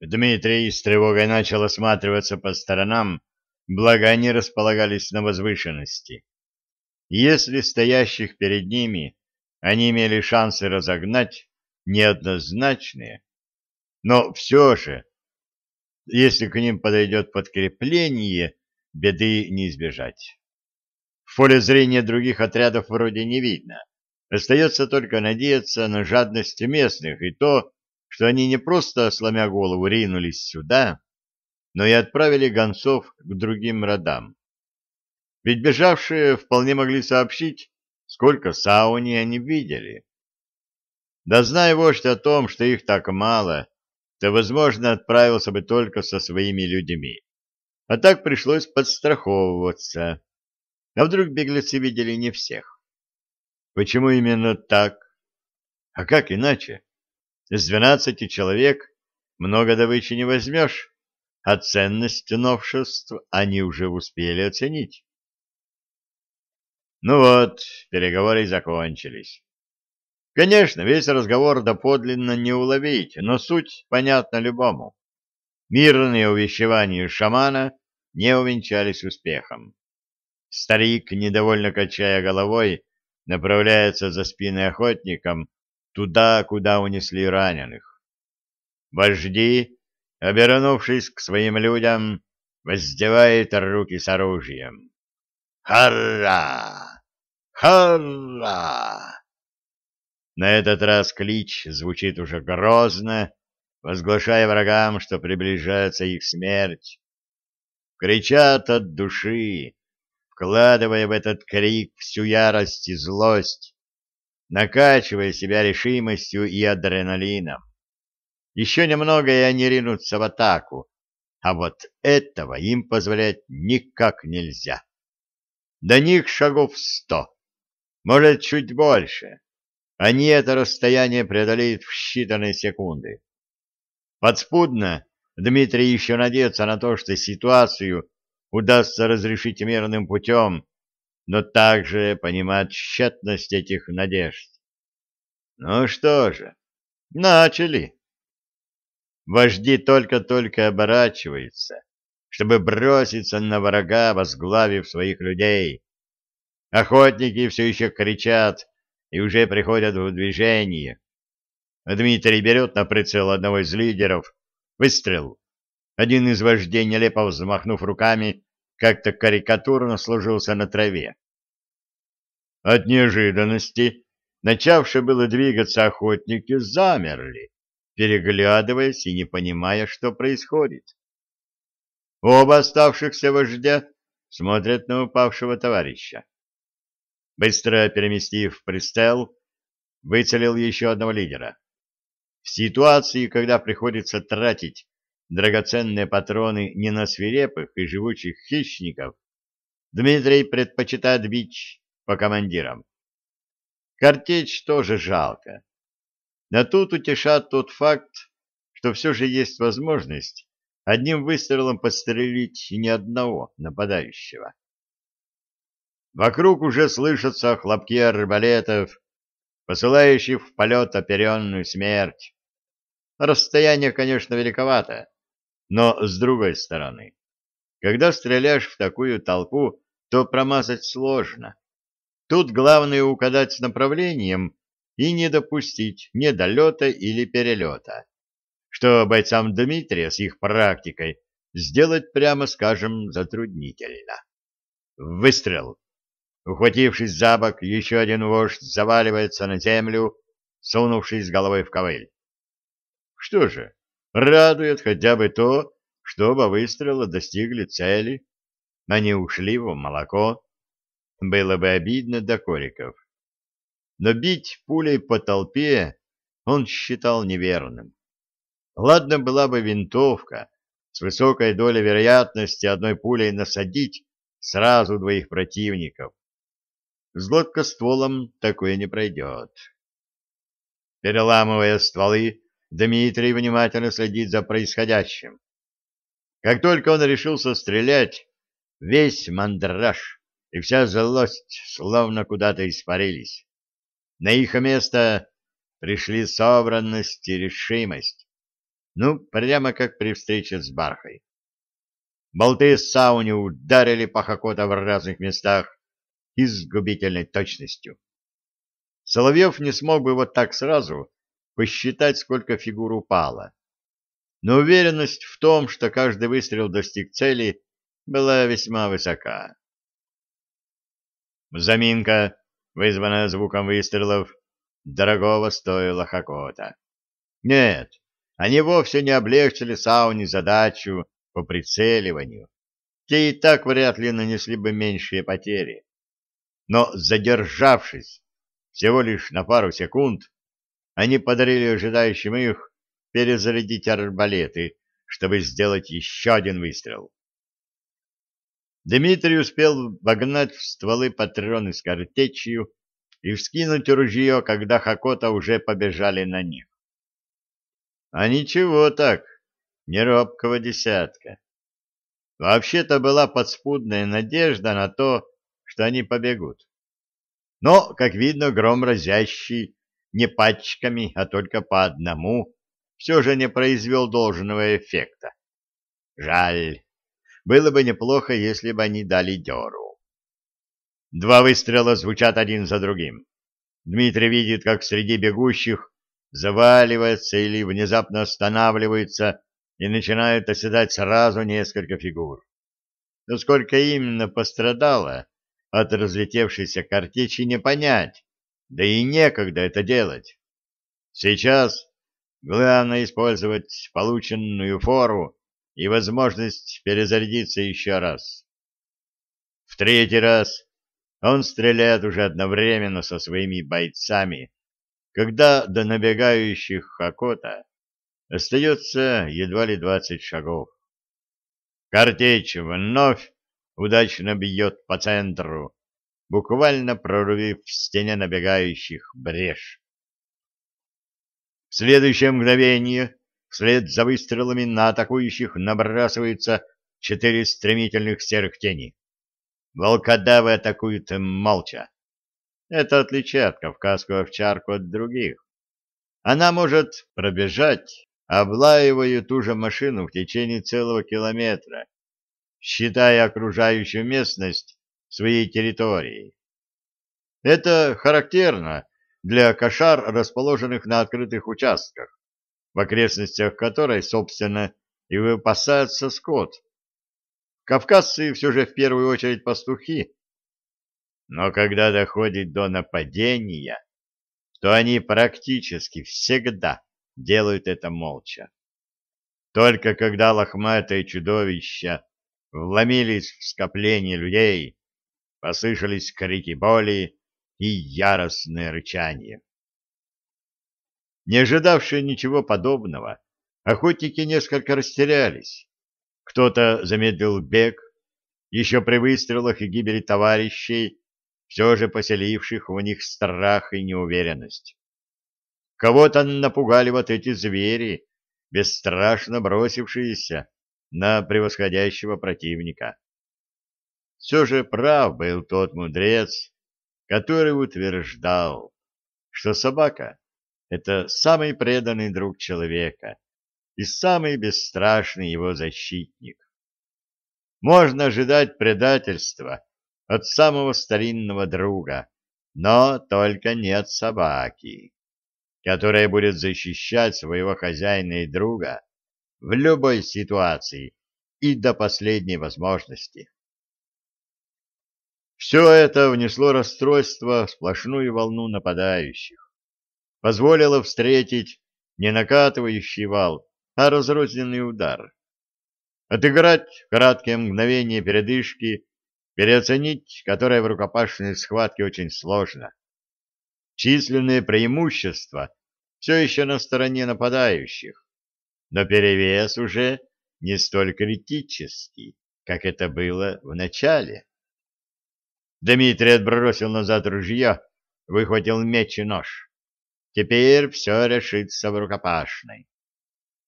Дмитрий с тревогой начал осматриваться по сторонам, благо они располагались на возвышенности. Если стоящих перед ними они имели шансы разогнать, неоднозначные, но все же, если к ним подойдет подкрепление, беды не избежать. В поле зрения других отрядов вроде не видно. Остается только надеяться на жадность местных и то, что они не просто, сломя голову, ринулись сюда, но и отправили гонцов к другим родам. Ведь бежавшие вполне могли сообщить, сколько сауни они видели. Да зная вождь о том, что их так мало, то, возможно, отправился бы только со своими людьми. А так пришлось подстраховываться. А вдруг беглецы видели не всех? Почему именно так? А как иначе? С двенадцати человек много добычи не возьмешь, а ценность новшеств они уже успели оценить. Ну вот, переговоры закончились. Конечно, весь разговор доподлинно не уловить, но суть понятна любому. Мирные увещевания шамана не увенчались успехом. Старик, недовольно качая головой, направляется за спиной охотникам туда, куда унесли раненых. Вожди, обернувшись к своим людям, воздевает руки с оружием. «Харра! Харра!» На этот раз клич звучит уже грозно, возглашая врагам, что приближается их смерть. Кричат от души, вкладывая в этот крик всю ярость и злость, накачивая себя решимостью и адреналином. Еще немного, и они ринутся в атаку, а вот этого им позволять никак нельзя. До них шагов сто, может, чуть больше. Они это расстояние преодолеют в считанные секунды. Подспудно Дмитрий еще надеется на то, что ситуацию удастся разрешить мирным путем, но также понимает тщетность этих надежд. Ну что же, начали. Вожди только-только оборачиваются, чтобы броситься на врага, возглавив своих людей. Охотники все еще кричат и уже приходят в движение. Дмитрий берет на прицел одного из лидеров. Выстрел. Один из вождей, нелепо взмахнув руками, как-то карикатурно сложился на траве. От неожиданности начавшие было двигаться охотники замерли, переглядываясь и не понимая, что происходит. Оба оставшихся вождя смотрят на упавшего товарища. Быстро переместив пристел, выцелил еще одного лидера. В ситуации, когда приходится тратить драгоценные патроны не на свирепых и живучих хищников, Дмитрий предпочитает бить по командирам. Картечь тоже жалко. Но тут утешат тот факт, что все же есть возможность одним выстрелом подстрелить ни одного нападающего. Вокруг уже слышатся хлопки арбалетов, посылающих в полет оперенную смерть. Расстояние, конечно, великовато, но с другой стороны, когда стреляешь в такую толпу, то промазать сложно. Тут главное угадать направлением и не допустить недолета или перелета, что бойцам Дмитрия с их практикой сделать, прямо скажем, затруднительно. Выстрел. Ухватившись за бок, еще один вождь заваливается на землю, сунувшись головой в ковыль. Что же, Радует хотя бы то, что оба выстрела достигли цели. Они ушли в молоко. Было бы обидно до кориков. Но бить пулей по толпе он считал неверным. Ладно была бы винтовка, с высокой долей вероятности одной пулей насадить сразу двоих противников. С гладкостволом такое не пройдет. Переламывая стволы, Дмитрий внимательно следит за происходящим. Как только он решился стрелять, весь мандраж и вся злость словно куда-то испарились. На их место пришли собранность и решимость. Ну, прямо как при встрече с Бархой. Болты с сауни ударили по Хакота в разных местах и с губительной точностью. Соловьев не смог бы вот так сразу посчитать, сколько фигур упало. Но уверенность в том, что каждый выстрел достиг цели, была весьма высока. Заминка, вызванная звуком выстрелов, дорогого стоила Хакота. Нет, они вовсе не облегчили Сауне задачу по прицеливанию. Те и так вряд ли нанесли бы меньшие потери. Но, задержавшись всего лишь на пару секунд, они подарили ожидающим их перезарядить арбалеты, чтобы сделать еще один выстрел. Дмитрий успел вогнать в стволы патроны с картечью и вскинуть ружье, когда Хакота уже побежали на них. А ничего так, не робкого десятка. Вообще-то была подспудная надежда на то, что они побегут. Но, как видно, гром разящий не пачками, а только по одному, все же не произвел должного эффекта. Жаль. Было бы неплохо, если бы они дали дёру. Два выстрела звучат один за другим. Дмитрий видит, как среди бегущих заваливается или внезапно останавливается и начинает оседать сразу несколько фигур. Но сколько именно пострадало от разлетевшейся картечи не понять, да и некогда это делать. Сейчас главное использовать полученную фору и возможность перезарядиться еще раз. В третий раз он стреляет уже одновременно со своими бойцами, когда до набегающих Хакота остается едва ли двадцать шагов. Картечь вновь удачно бьет по центру, буквально прорубив в стене набегающих брешь. В следующее мгновение вслед за выстрелами на атакующих набрасываются четыре стремительных серых тени. Волкодавы атакуют молча. Это отличает кавказскую овчарку от других. Она может пробежать, облаивая ту же машину в течение целого километра, считая окружающую местность своей территорией. Это характерно для кошар, расположенных на открытых участках, в окрестностях которой, собственно, и выпасается скот. Кавказцы все же в первую очередь пастухи, но когда доходит до нападения, то они практически всегда делают это молча. Только когда лохматые чудовища вломились в скопление людей, послышались крики боли и яростное рычание. Не ожидавшие ничего подобного, охотники несколько растерялись. Кто-то замедлил бег, еще при выстрелах и гибели товарищей все же поселивших в них страх и неуверенность. Кого-то напугали вот эти звери, бесстрашно бросившиеся на превосходящего противника. Все же прав был тот мудрец, который утверждал, что собака — это самый преданный друг человека и самый бесстрашный его защитник. Можно ожидать предательства от самого старинного друга, но только не от собаки, которая будет защищать своего хозяина и друга в любой ситуации и до последней возможности. Все это внесло расстройство в сплошную волну нападающих, позволило встретить не накатывающий вал, а разрозненный удар. Отыграть краткие мгновения передышки переоценить которое в рукопашной схватке очень сложно. Численные преимущества все еще на стороне нападающих, но перевес уже не столь критический, как это было в начале. Дмитрий отбросил назад ружье, выхватил меч и нож. Теперь все решится в рукопашной.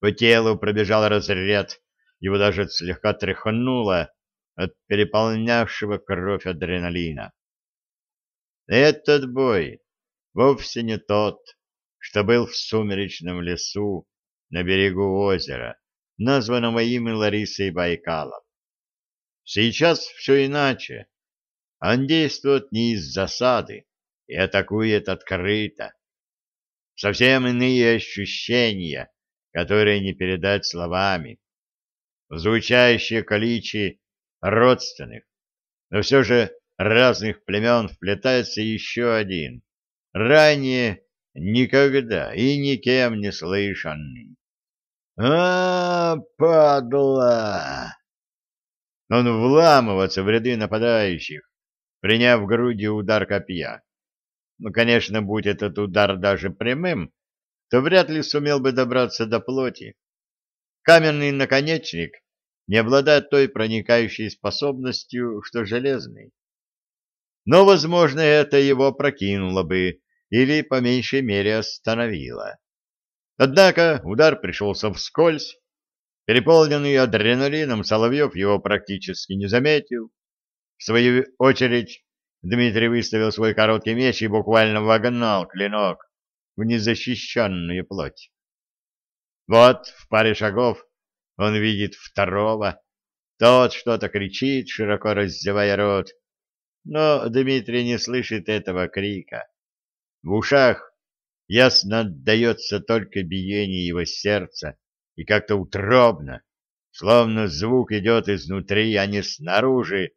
По телу пробежал разряд, его даже слегка тряхнуло, от переполнявшего кровь адреналина. Этот бой вовсе не тот, что был в сумеречном лесу на берегу озера, названного им Ларисой Байкалом. Сейчас все иначе. Он действует не из засады и атакует открыто. Совсем иные ощущения, которые не передать словами. Звучащие количи родственных, но все же разных племен вплетается еще один, ранее никогда и никем не слышанный. а, падла! Он вламывается в ряды нападающих, приняв в груди удар копья. Ну, конечно, будь этот удар даже прямым, то вряд ли сумел бы добраться до плоти. Каменный наконечник не обладает той проникающей способностью, что железный. Но, возможно, это его прокинуло бы или, по меньшей мере, остановило. Однако удар пришелся вскользь, Переполненный адреналином, Соловьев его практически не заметил. В свою очередь, Дмитрий выставил свой короткий меч и буквально вогнал клинок в незащищенную плоть. Вот в паре шагов он видит второго. Тот что-то кричит, широко раздевая рот. Но Дмитрий не слышит этого крика. В ушах ясно отдается только биение его сердца, и как-то утробно, словно звук идет изнутри, а не снаружи,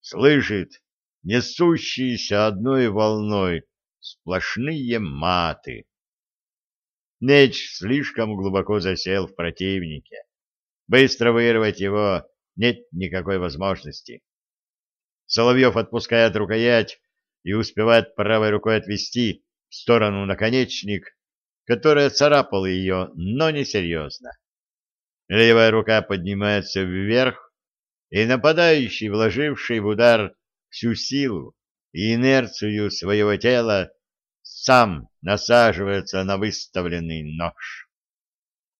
слышит несущиеся одной волной сплошные маты. Меч слишком глубоко засел в противнике. Быстро вырвать его нет никакой возможности. Соловьев отпускает рукоять и успевает правой рукой отвести в сторону наконечник, которая царапала ее, но не серьезно. Левая рука поднимается вверх, и нападающий, вложивший в удар всю силу и инерцию своего тела, сам насаживается на выставленный нож.